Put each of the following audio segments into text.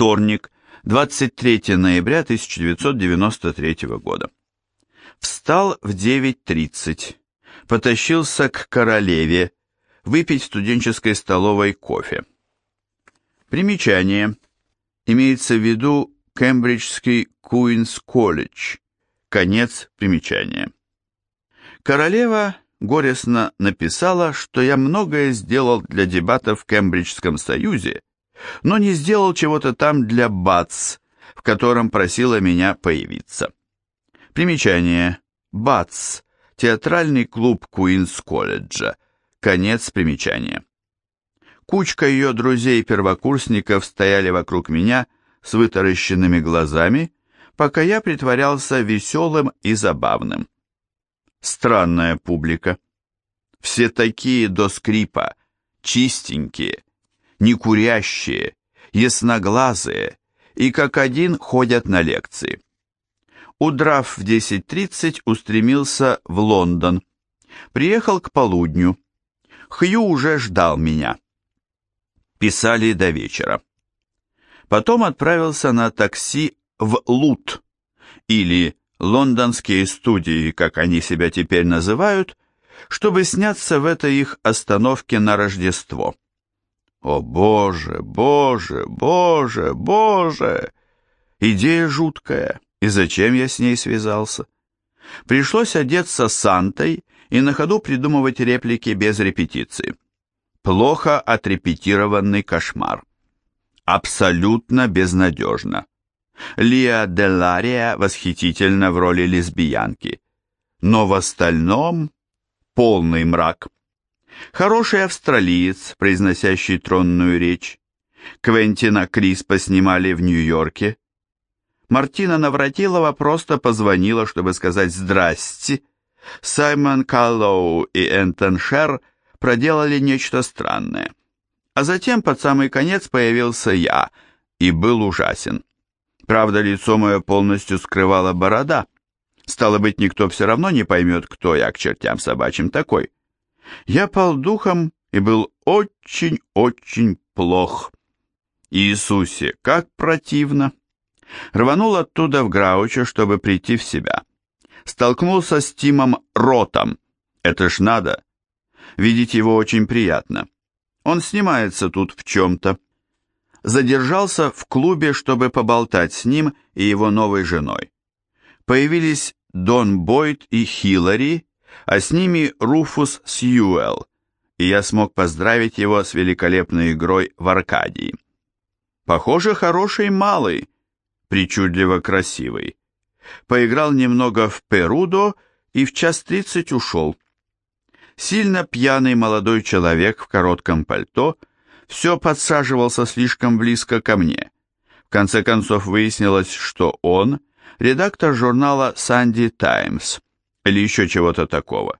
Вторник, 23 ноября 1993 года. Встал в 9.30, потащился к королеве, выпить в студенческой столовой кофе. Примечание. Имеется в виду Кембриджский Куинс колледж. Конец примечания. Королева горестно написала, что я многое сделал для дебатов в Кембриджском союзе, но не сделал чего-то там для БАЦ, в котором просила меня появиться. Примечание. БАЦ. Театральный клуб Куинс-колледжа. Конец примечания. Кучка ее друзей-первокурсников стояли вокруг меня с вытаращенными глазами, пока я притворялся веселым и забавным. Странная публика. Все такие до скрипа, чистенькие, некурящие, ясноглазые и как один ходят на лекции. Удрав в 10.30, устремился в Лондон. Приехал к полудню. Хью уже ждал меня. Писали до вечера. Потом отправился на такси в Лут, или лондонские студии, как они себя теперь называют, чтобы сняться в этой их остановке на Рождество. О боже, боже, боже, боже! Идея жуткая, и зачем я с ней связался? Пришлось одеться Сантой и на ходу придумывать реплики без репетиции. Плохо отрепетированный кошмар. Абсолютно безнадежно. Лиа Делария восхитительна в роли лесбиянки, но в остальном полный мрак. Хороший австралиец, произносящий тронную речь. Квентина Криспа снимали в Нью-Йорке. Мартина Навратилова просто позвонила, чтобы сказать «здрасте». Саймон Каллоу и Энтон Шер проделали нечто странное. А затем под самый конец появился я и был ужасен. Правда, лицо мое полностью скрывала борода. Стало быть, никто все равно не поймет, кто я к чертям собачьим такой. Я пал духом и был очень-очень плох. Иисусе, как противно! Рванул оттуда в Граучо, чтобы прийти в себя. Столкнулся с Тимом Ротом. Это ж надо. Видеть его очень приятно. Он снимается тут в чем-то. Задержался в клубе, чтобы поболтать с ним и его новой женой. Появились Дон Бойд и Хиллари, а с ними Руфус Сьюэлл, и я смог поздравить его с великолепной игрой в Аркадии. Похоже, хороший малый, причудливо красивый. Поиграл немного в Перудо и в час тридцать ушел. Сильно пьяный молодой человек в коротком пальто все подсаживался слишком близко ко мне. В конце концов выяснилось, что он – редактор журнала «Санди Таймс», или еще чего-то такого.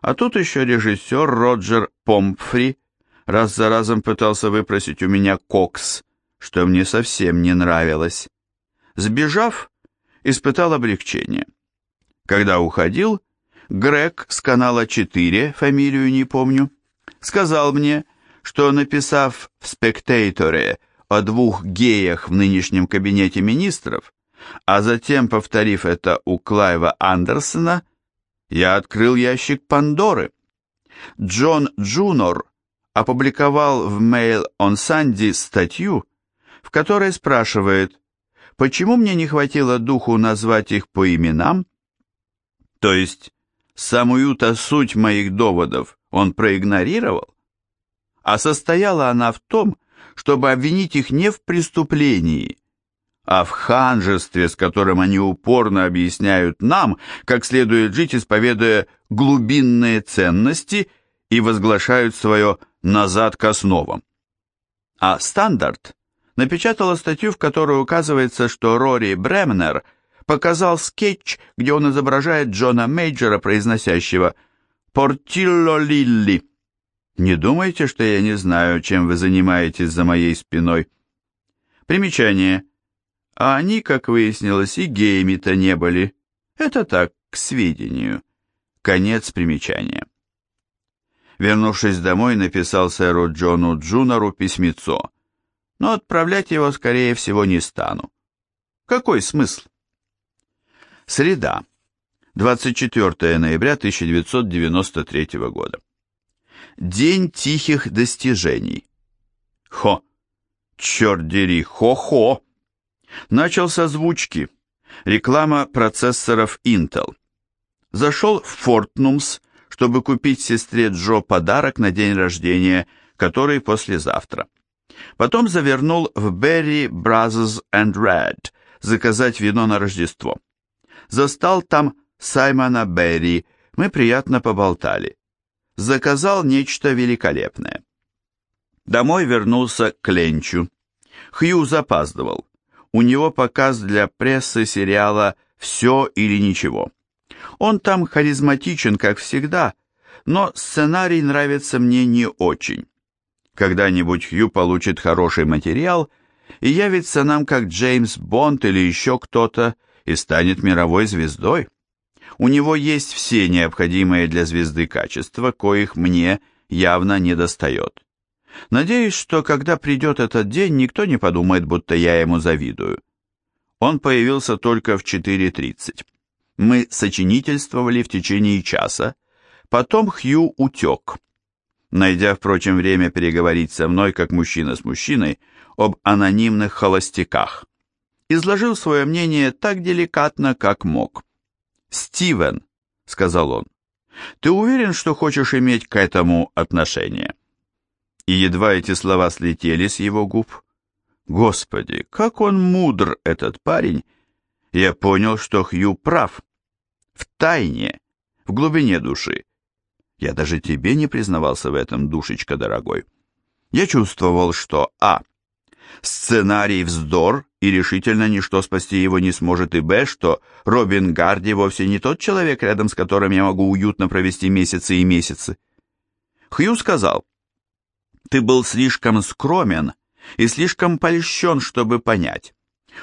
А тут еще режиссер Роджер Помфри раз за разом пытался выпросить у меня кокс, что мне совсем не нравилось. Сбежав, испытал облегчение. Когда уходил, Грег с канала 4, фамилию не помню, сказал мне, что написав в «Спектейторе» о двух геях в нынешнем кабинете министров, а затем, повторив это у Клайва Андерсона, я открыл ящик Пандоры. Джон Джунор опубликовал в Mail on Sunday статью, в которой спрашивает, почему мне не хватило духу назвать их по именам? То есть, самую-то суть моих доводов он проигнорировал? А состояла она в том, чтобы обвинить их не в преступлении, а в ханжестве, с которым они упорно объясняют нам, как следует жить, исповедуя глубинные ценности и возглашают свое «назад к основам». А «Стандарт» напечатала статью, в которой указывается, что Рори Бремнер показал скетч, где он изображает Джона Мейджера, произносящего «Портилло Лилли». Не думайте, что я не знаю, чем вы занимаетесь за моей спиной. Примечание – а они, как выяснилось, и геями-то не были. Это так, к сведению. Конец примечания. Вернувшись домой, написал сэру Джону Джунору письмецо. но отправлять его, скорее всего, не стану. Какой смысл? Среда, 24 ноября 1993 года. День тихих достижений. Хо! Черт дери, хо-хо! Начал с озвучки. Реклама процессоров Intel. Зашел в Fortnums, чтобы купить сестре Джо подарок на день рождения, который послезавтра. Потом завернул в Berry Brothers and Red заказать вино на Рождество. Застал там Саймона Берри, мы приятно поболтали. Заказал нечто великолепное. Домой вернулся к Ленчу. Хью запаздывал. У него показ для прессы сериала «Все или ничего». Он там харизматичен, как всегда, но сценарий нравится мне не очень. Когда-нибудь Хью получит хороший материал и явится нам как Джеймс Бонд или еще кто-то и станет мировой звездой. У него есть все необходимые для звезды качества, коих мне явно не достает. Надеюсь, что когда придет этот день, никто не подумает, будто я ему завидую. Он появился только в 4.30. Мы сочинительствовали в течение часа, потом Хью утек. Найдя, впрочем, время переговорить со мной, как мужчина с мужчиной, об анонимных холостяках. Изложил свое мнение так деликатно, как мог. «Стивен», — сказал он, — «ты уверен, что хочешь иметь к этому отношение?» И едва эти слова слетели с его губ, Господи, как он мудр, этот парень! Я понял, что Хью прав. В тайне, в глубине души. Я даже тебе не признавался в этом, душечка дорогой. Я чувствовал, что А. Сценарий вздор, и решительно ничто спасти его не сможет, и Б, что Робин Гарди вовсе не тот человек, рядом с которым я могу уютно провести месяцы и месяцы. Хью сказал, «Ты был слишком скромен и слишком польщен, чтобы понять.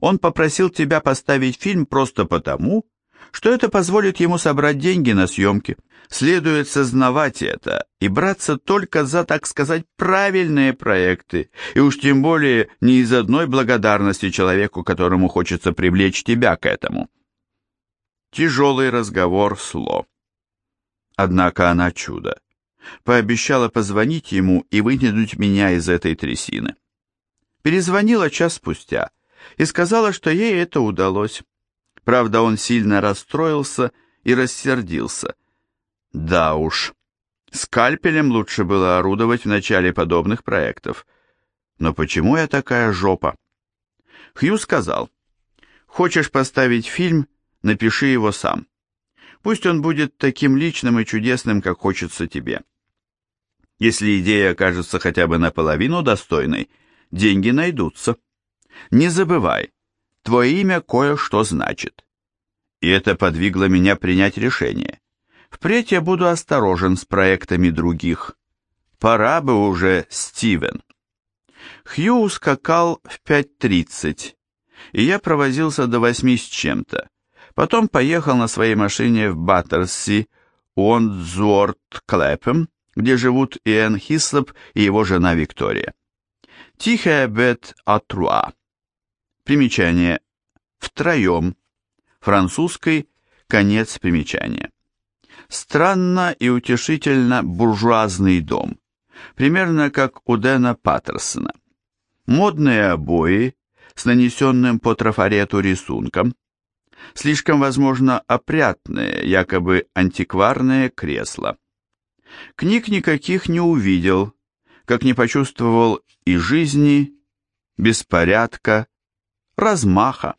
Он попросил тебя поставить фильм просто потому, что это позволит ему собрать деньги на съемки. Следует сознавать это и браться только за, так сказать, правильные проекты, и уж тем более не из одной благодарности человеку, которому хочется привлечь тебя к этому. Тяжелый разговор сло. Однако она чудо. Пообещала позвонить ему и вытянуть меня из этой трясины. Перезвонила час спустя и сказала, что ей это удалось. Правда, он сильно расстроился и рассердился. Да уж, скальпелем лучше было орудовать в начале подобных проектов. Но почему я такая жопа? Хью сказал, хочешь поставить фильм, напиши его сам. Пусть он будет таким личным и чудесным, как хочется тебе. Если идея окажется хотя бы наполовину достойной, деньги найдутся. Не забывай, твое имя кое-что значит. И это подвигло меня принять решение. Впредь я буду осторожен с проектами других. Пора бы уже, Стивен. Хью ускакал в 5.30, и я провозился до восьми с чем-то. Потом поехал на своей машине в Баттерси, Уондзуорт Клэпем, где живут Иэн Хислоп и его жена Виктория. Тихая бет Атруа. Примечание. Втроем. Французской. Конец примечания. Странно и утешительно буржуазный дом. Примерно как у Дэна Паттерсона. Модные обои с нанесенным по трафарету рисунком. Слишком, возможно, опрятные, якобы антикварные кресла. Книг никаких не увидел, как не почувствовал и жизни, беспорядка, размаха.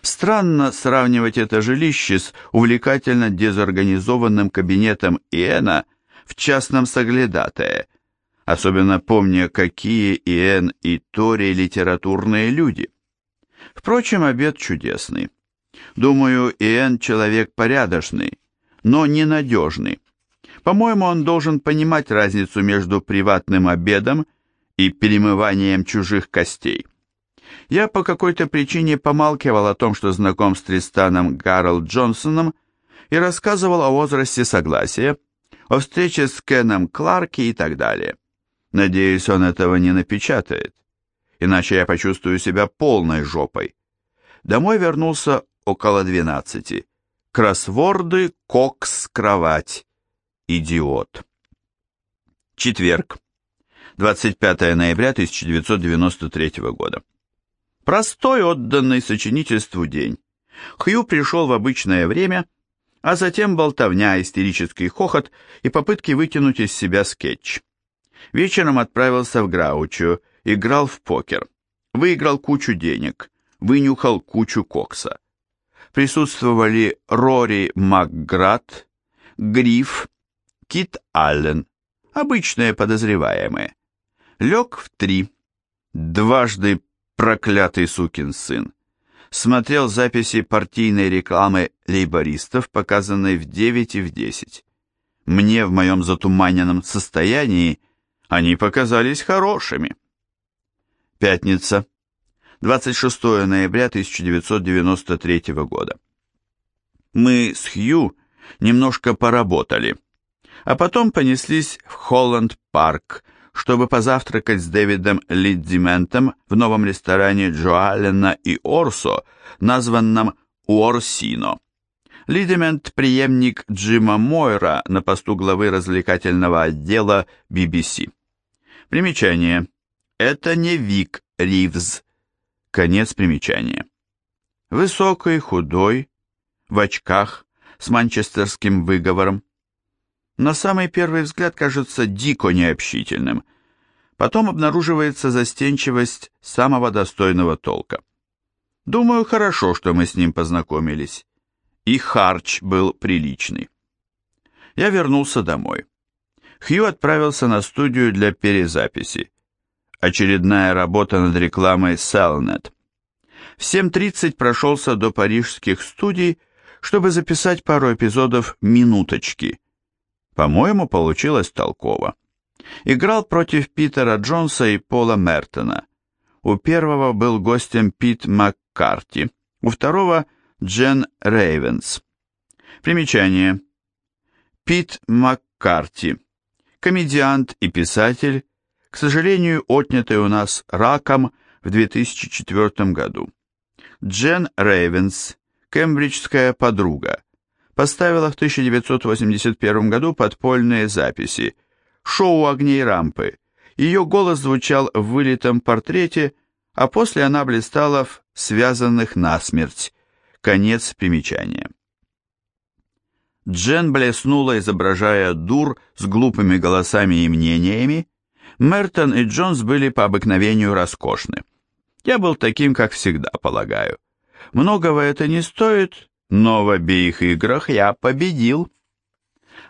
Странно сравнивать это жилище с увлекательно дезорганизованным кабинетом Иэна в частном соглядатае, особенно помня, какие Иэн и Тори литературные люди. Впрочем, обед чудесный. Думаю, Иэн человек порядочный, но ненадежный. По-моему, он должен понимать разницу между приватным обедом и перемыванием чужих костей. Я по какой-то причине помалкивал о том, что знаком с Тристаном Гарольд Джонсоном и рассказывал о возрасте согласия, о встрече с Кеном Кларки и так далее. Надеюсь, он этого не напечатает. иначе я почувствую себя полной жопой. Домой вернулся около двенадцати. Кроссворды, кокс, кровать. Идиот. Четверг. 25 ноября 1993 года. Простой, отданный сочинительству день. Хью пришел в обычное время, а затем болтовня, истерический хохот и попытки вытянуть из себя скетч. Вечером отправился в Граучу, играл в покер. Выиграл кучу денег, вынюхал кучу кокса. Присутствовали Рори Макград, Гриф, Кит Аллен, обычные подозреваемые. Лег в три. Дважды проклятый сукин сын. Смотрел записи партийной рекламы лейбористов, показанной в 9 и в 10. Мне в моем затуманенном состоянии они показались хорошими. Пятница. 26 ноября 1993 года. Мы с Хью немножко поработали, а потом понеслись в Холланд-парк, чтобы позавтракать с Дэвидом Лиддиментом в новом ресторане Джоалена и Орсо, названном Уорсино. Лидимент – преемник Джима Мойра на посту главы развлекательного отдела BBC. Примечание. Это не Вик Ривз. Конец примечания. Высокий, худой, в очках, с манчестерским выговором. На самый первый взгляд кажется дико необщительным. Потом обнаруживается застенчивость самого достойного толка. Думаю, хорошо, что мы с ним познакомились. И харч был приличный. Я вернулся домой. Хью отправился на студию для перезаписи. Очередная работа над рекламой Cellnet. В 7.30 прошелся до парижских студий, чтобы записать пару эпизодов «Минуточки». По-моему, получилось толково. Играл против Питера Джонса и Пола Мертона. У первого был гостем Пит Маккарти, у второго – Джен Рейвенс. Примечание. Пит Маккарти – комедиант и писатель, к сожалению, отнятый у нас раком в 2004 году. Джен Рейвенс, кембриджская подруга, поставила в 1981 году подпольные записи, шоу «Огней рампы». Ее голос звучал в вылитом портрете, а после она блистала в «Связанных насмерть». Конец примечания. Джен блеснула, изображая дур с глупыми голосами и мнениями. Мертон и Джонс были по обыкновению роскошны. Я был таким, как всегда, полагаю. Многого это не стоит, но в обеих играх я победил.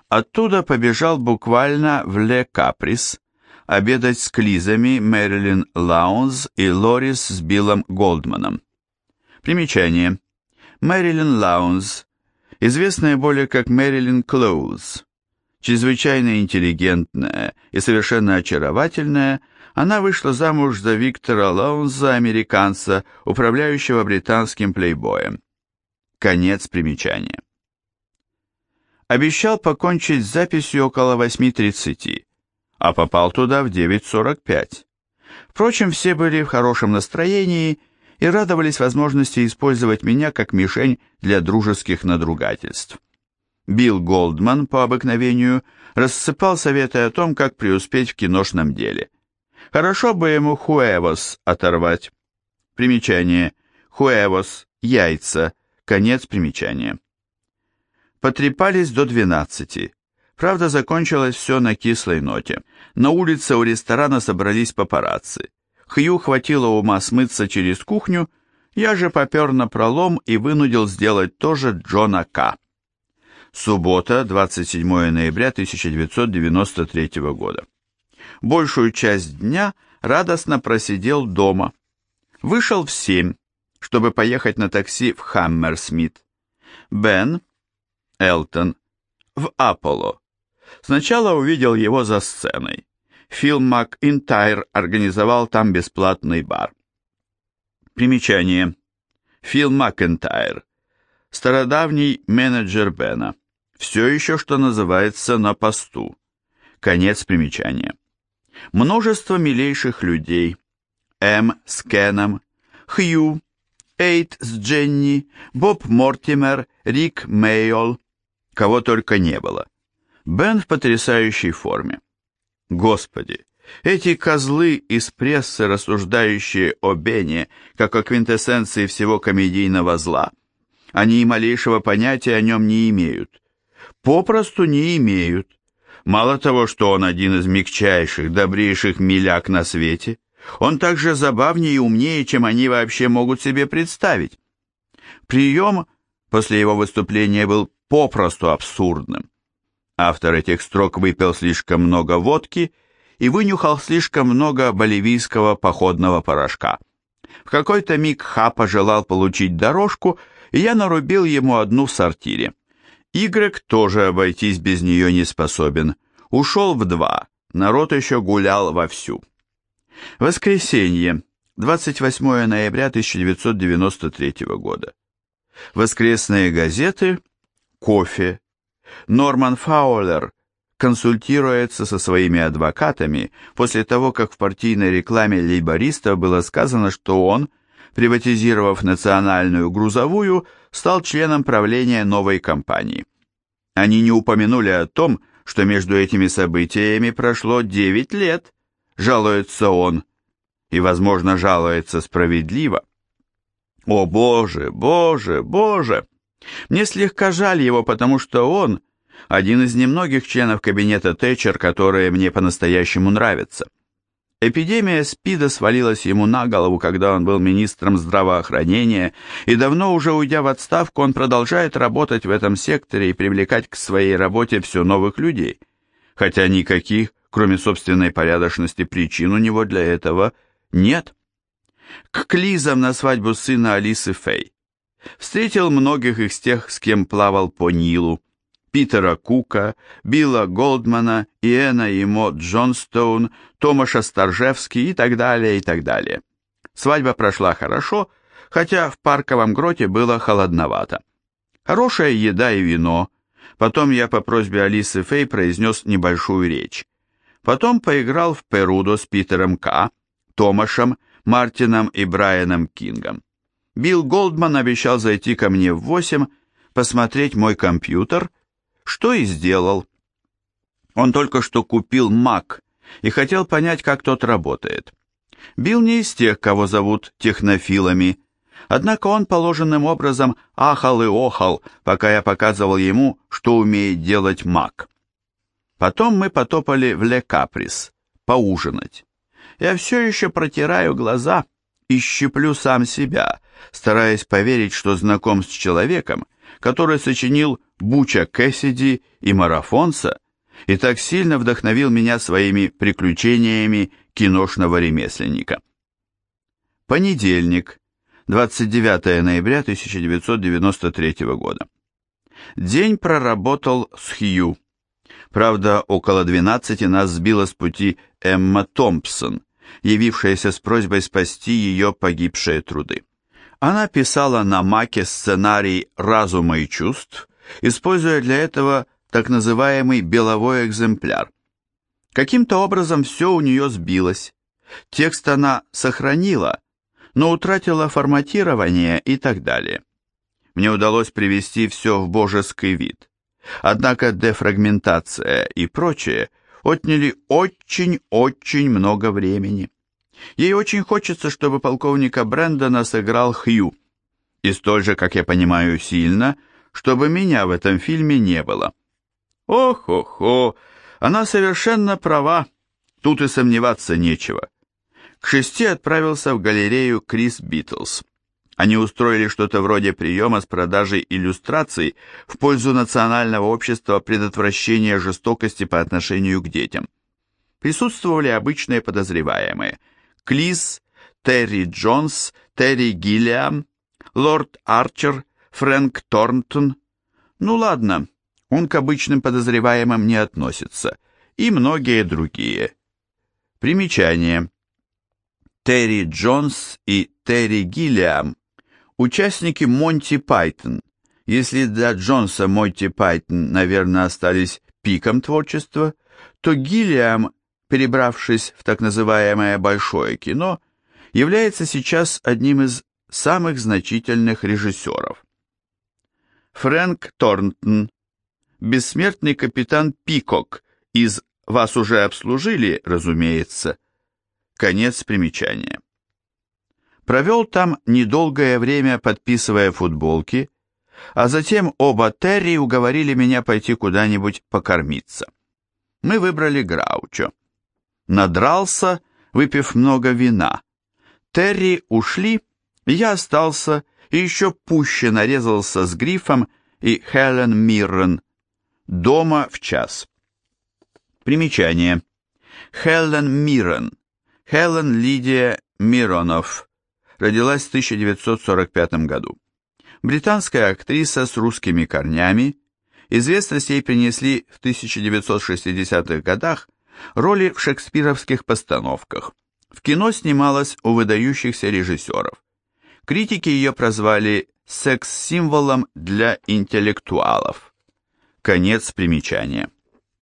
Оттуда побежал буквально в Ле Каприс, обедать с Клизами, Мэрилин Лаунс и Лорис с Биллом Голдманом. Примечание. Мэрилин Лаунс известная более как Мэрилин Коул. Чрезвычайно интеллигентная и совершенно очаровательная, она вышла замуж за Виктора Лаунза, американца, управляющего британским плейбоем. Конец примечания. Обещал покончить с записью около 8.30, а попал туда в 9.45. Впрочем, все были в хорошем настроении и радовались возможности использовать меня как мишень для дружеских надругательств. Билл Голдман, по обыкновению, рассыпал советы о том, как преуспеть в киношном деле. Хорошо бы ему хуэвос оторвать. Примечание. Хуэвос. Яйца. Конец примечания. Потрепались до двенадцати. Правда, закончилось все на кислой ноте. На улице у ресторана собрались папарацци. Хью хватило ума смыться через кухню, я же попер на пролом и вынудил сделать то же Джона К. Суббота, 27 ноября 1993 года. Большую часть дня радостно просидел дома. Вышел в семь, чтобы поехать на такси в Хаммерсмит. Бен, Элтон, в Аполло. Сначала увидел его за сценой. Фил МакИнтайр организовал там бесплатный бар. Примечание. Фил МакИнтайр. Стародавний менеджер Бена. Все еще, что называется, на посту. Конец примечания. Множество милейших людей. М с Кеном, Хью, Эйт с Дженни, Боб Мортимер, Рик Мейол, кого только не было. Бен в потрясающей форме. Господи, эти козлы из прессы, рассуждающие о Бене, как о квинтэссенции всего комедийного зла, они и малейшего понятия о нем не имеют. Попросту не имеют. Мало того, что он один из мягчайших, добрейших миляк на свете, он также забавнее и умнее, чем они вообще могут себе представить. Прием после его выступления был попросту абсурдным. Автор этих строк выпил слишком много водки и вынюхал слишком много боливийского походного порошка. В какой-то миг Ха пожелал получить дорожку, и я нарубил ему одну в сортире. Игрек тоже обойтись без нее не способен. Ушел в два, народ еще гулял вовсю. Воскресенье, 28 ноября 1993 года. Воскресные газеты, кофе. Норман Фаулер консультируется со своими адвокатами после того, как в партийной рекламе лейбористов было сказано, что он, приватизировав национальную грузовую, стал членом правления новой компании. Они не упомянули о том, что между этими событиями прошло 9 лет, жалуется он, и, возможно, жалуется справедливо. О, Боже, Боже, Боже! Мне слегка жаль его, потому что он один из немногих членов кабинета Тэтчер, которые мне по-настоящему нравятся. Эпидемия СПИДа свалилась ему на голову, когда он был министром здравоохранения, и давно уже уйдя в отставку, он продолжает работать в этом секторе и привлекать к своей работе все новых людей, хотя никаких, кроме собственной порядочности, причин у него для этого нет. К Клизам на свадьбу сына Алисы Фэй. Встретил многих из тех, с кем плавал по Нилу. Питера Кука, Билла Голдмана, Иэна и Мо Джонстоун, Томаша Старжевский и так далее, и так далее. Свадьба прошла хорошо, хотя в парковом гроте было холодновато. Хорошая еда и вино. Потом я по просьбе Алисы Фэй произнес небольшую речь. Потом поиграл в Перудо с Питером К., Томашем, Мартином и Брайаном Кингом. Билл Голдман обещал зайти ко мне в восемь, посмотреть мой компьютер – что и сделал. Он только что купил Mac и хотел понять, как тот работает. Билл не из тех, кого зовут технофилами, однако он положенным образом ахал и охал, пока я показывал ему, что умеет делать Mac. Потом мы потопали в Ле Каприс, поужинать. Я все еще протираю глаза и щиплю сам себя, стараясь поверить, что знаком с человеком, который сочинил Буча Кэссиди и Марафонца и так сильно вдохновил меня своими приключениями киношного ремесленника. Понедельник, 29 ноября 1993 года. День проработал с Хью. Правда, около 12 нас сбила с пути Эмма Томпсон, явившаяся с просьбой спасти ее погибшие труды. Она писала на маке сценарий «Разума и чувств», используя для этого так называемый беловой экземпляр. Каким-то образом все у нее сбилось. Текст она сохранила, но утратила форматирование и так далее. Мне удалось привести все в божеский вид. Однако дефрагментация и прочее отняли очень-очень много времени. Ей очень хочется, чтобы полковника Брэндона сыграл Хью. И столь же, как я понимаю, сильно – чтобы меня в этом фильме не было. Ох-охо, она совершенно права, тут и сомневаться нечего. К шести отправился в галерею Крис Битлз. Они устроили что-то вроде приема с продажей иллюстраций в пользу Национального общества предотвращения жестокости по отношению к детям. Присутствовали обычные подозреваемые – Клис, Терри Джонс, Терри Гиллиам, лорд Арчер, Фрэнк Торнтон. Ну ладно, он к обычным подозреваемым не относится. И многие другие. Примечание. Терри Джонс и Терри Гиллиам – участники Монти Пайтон. Если для Джонса Монти Пайтон, наверное, остались пиком творчества, то Гиллиам, перебравшись в так называемое «большое кино», является сейчас одним из самых значительных режиссеров. Фрэнк Торнтон, бессмертный капитан Пикок из «Вас уже обслужили, разумеется». Конец примечания. Провел там недолгое время, подписывая футболки, а затем оба Терри уговорили меня пойти куда-нибудь покормиться. Мы выбрали Граучо. Надрался, выпив много вина. Терри ушли, я остался и еще пуще нарезался с Грифом и Хелен Миррен. Дома в час. Примечание. Хелен Миррен. Хелен Лидия Миронов. Родилась в 1945 году. Британская актриса с русскими корнями. Известность ей принесли в 1960-х годах роли в шекспировских постановках. В кино снималась у выдающихся режиссеров. Критики ее прозвали секс-символом для интеллектуалов. Конец примечания.